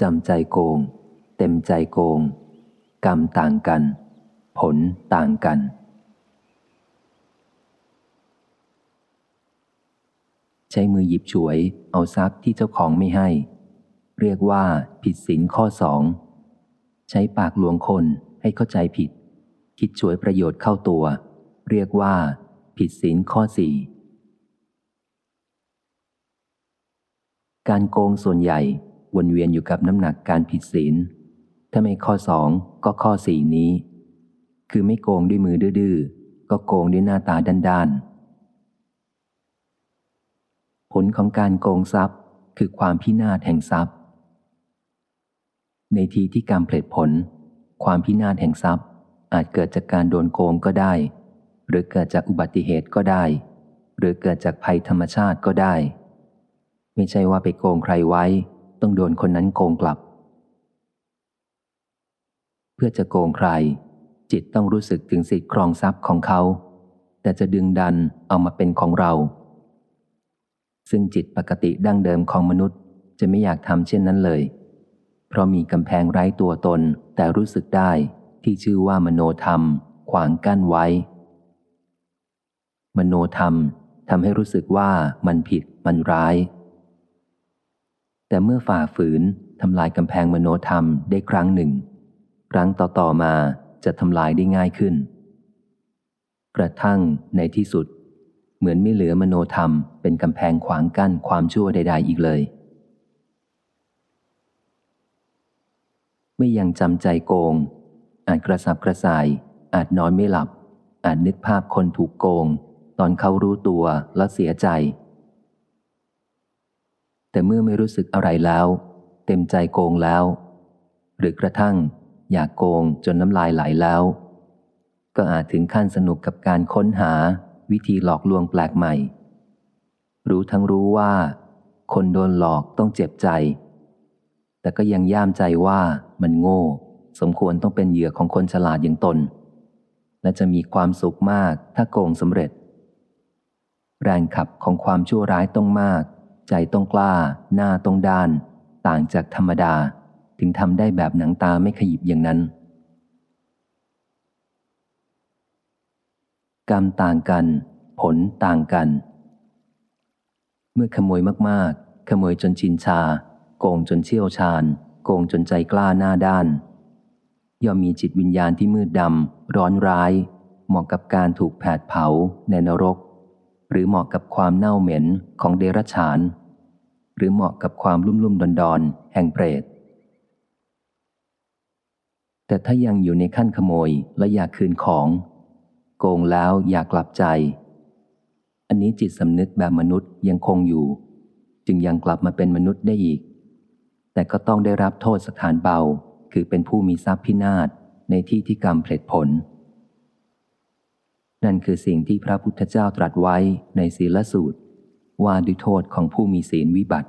จำใจโกง เต็มใจโกง กรรมต่างกัน ผลต่างกัน ใช้มือหยิบฉวย เอาทรัพย์ที่เจ้าของไม่ให้ เรียกว่าผิดศีลข้อสอง ใช้ปากลวงคนให้เข้าใจผิด คิดฉวยประโยชน์เข้าตัว เรียกว่า ผิดศีลข้อสี่การโกงส่วนใหญ่ วนเวียนอยู่กับน้ำหนักการผิดศีล ถ้าไม่ข้อสองก็ข้อสี่นี้ คือไม่โกงด้วยมือดื้อก็โกงด้วยหน้าตาด้านๆ ผลของการโกงทรัพย์คือความพินาศแห่งทรัพย์ ในทีที่กรรเพลิดผล ความพินาศแห่งทรัพย์ อาจเกิดจากการโดนโกงก็ได้ หรือเกิดจากอุบัติเหตุก็ได้ หรือเกิดจากภัยธรรมชาติก็ได้ ไม่ใช่ว่าไปโกงใครไว้ ต้องโดนคนนั้นโกงกลับ เพื่อจะโกงใคร จิตต้องรู้สึกถึงสิทธิครองทรัพย์ของเขา แต่จะดึงดันเอามาเป็นของเรา ซึ่งจิตปกติดั้งเดิมของมนุษย์จะไม่อยากทำเช่นนั้นเลย เพราะมีกำแพงไร้ตัวตนแต่รู้สึกได้ที่ชื่อว่ามโนธรรม ขวางกั้นไว้ มโนธรรมทำให้รู้สึกว่ามันผิดมันร้าย แต่เมื่อฝ่าฝืนทำลายกำแพงมโนธรรมได้ครั้งหนึ่ง ครั้งต่อๆมาจะทำลายได้ง่ายขึ้น กระทั่งในที่สุด เหมือนไม่เหลือมโนธรรมเป็นกำแพงขวางกั้นความชั่วใด ๆ อีกเลยไม่ยังจำใจโกง อาจกระสับกระส่าย อาจนอนไม่หลับ อาจนึกภาพคนถูกโกง ตอนเขารู้ตัวแล้วเสียใจ เมื่อไม่รู้สึกอะไรแล้ว เต็มใจโกงแล้ว หรือกระทั่ง อยากโกงจนน้ำลายไหลแล้ว ก็อาจถึงขั้นสนุกกับการค้นหาวิธีหลอกลวงแปลกใหม่ รู้ทั้งรู้ว่า คนโดนหลอกต้องเจ็บใจ แต่ก็ยังย่ามใจว่ามันโง่ สมควรต้องเป็นเหยื่อของคนฉลาดอย่างตน และจะมีความสุขมากถ้าโกงสำเร็จ แรงขับของความชั่วร้ายต้องมาก ใจต้องกล้า หน้าต้องด้าน ต่างจากธรรมดา ถึงทำได้แบบหนังตาไม่ขยิบอย่างนั้น กรรมต่างกัน ผลต่างกัน เมื่อขโมยมากๆ ขโมยจนชินชา โกงจนเชี่ยวชาญ โกงจนใจกล้าหน้าด้าน ย่อมมีจิตวิญญาณที่มืดดำร้อนร้าย เหมาะกับการถูกแผดเผาในนรก หรือเหมาะกับความเน่าเหม็นของเดรัจฉาน หรือเหมาะกับความลุ่มลุ่มดอนดอนแห่งเปรต แต่ถ้ายังอยู่ในขั้นขโมยและอยากคืนของ โกงแล้วอยากกลับใจ อันนี้จิตสำนึกแบบมนุษย์ยังคงอยู่ จึงยังกลับมาเป็นมนุษย์ได้อีก แต่ก็ต้องได้รับโทษสถานเบา คือเป็นผู้มีทรัพย์พินาศในที่ที่กรรมเพลิดผล นั่นคือสิ่งที่พระพุทธเจ้าตรัสไว้ในศีลสูตร ว่าด้วยโทษของผู้มีศีลวิบัติ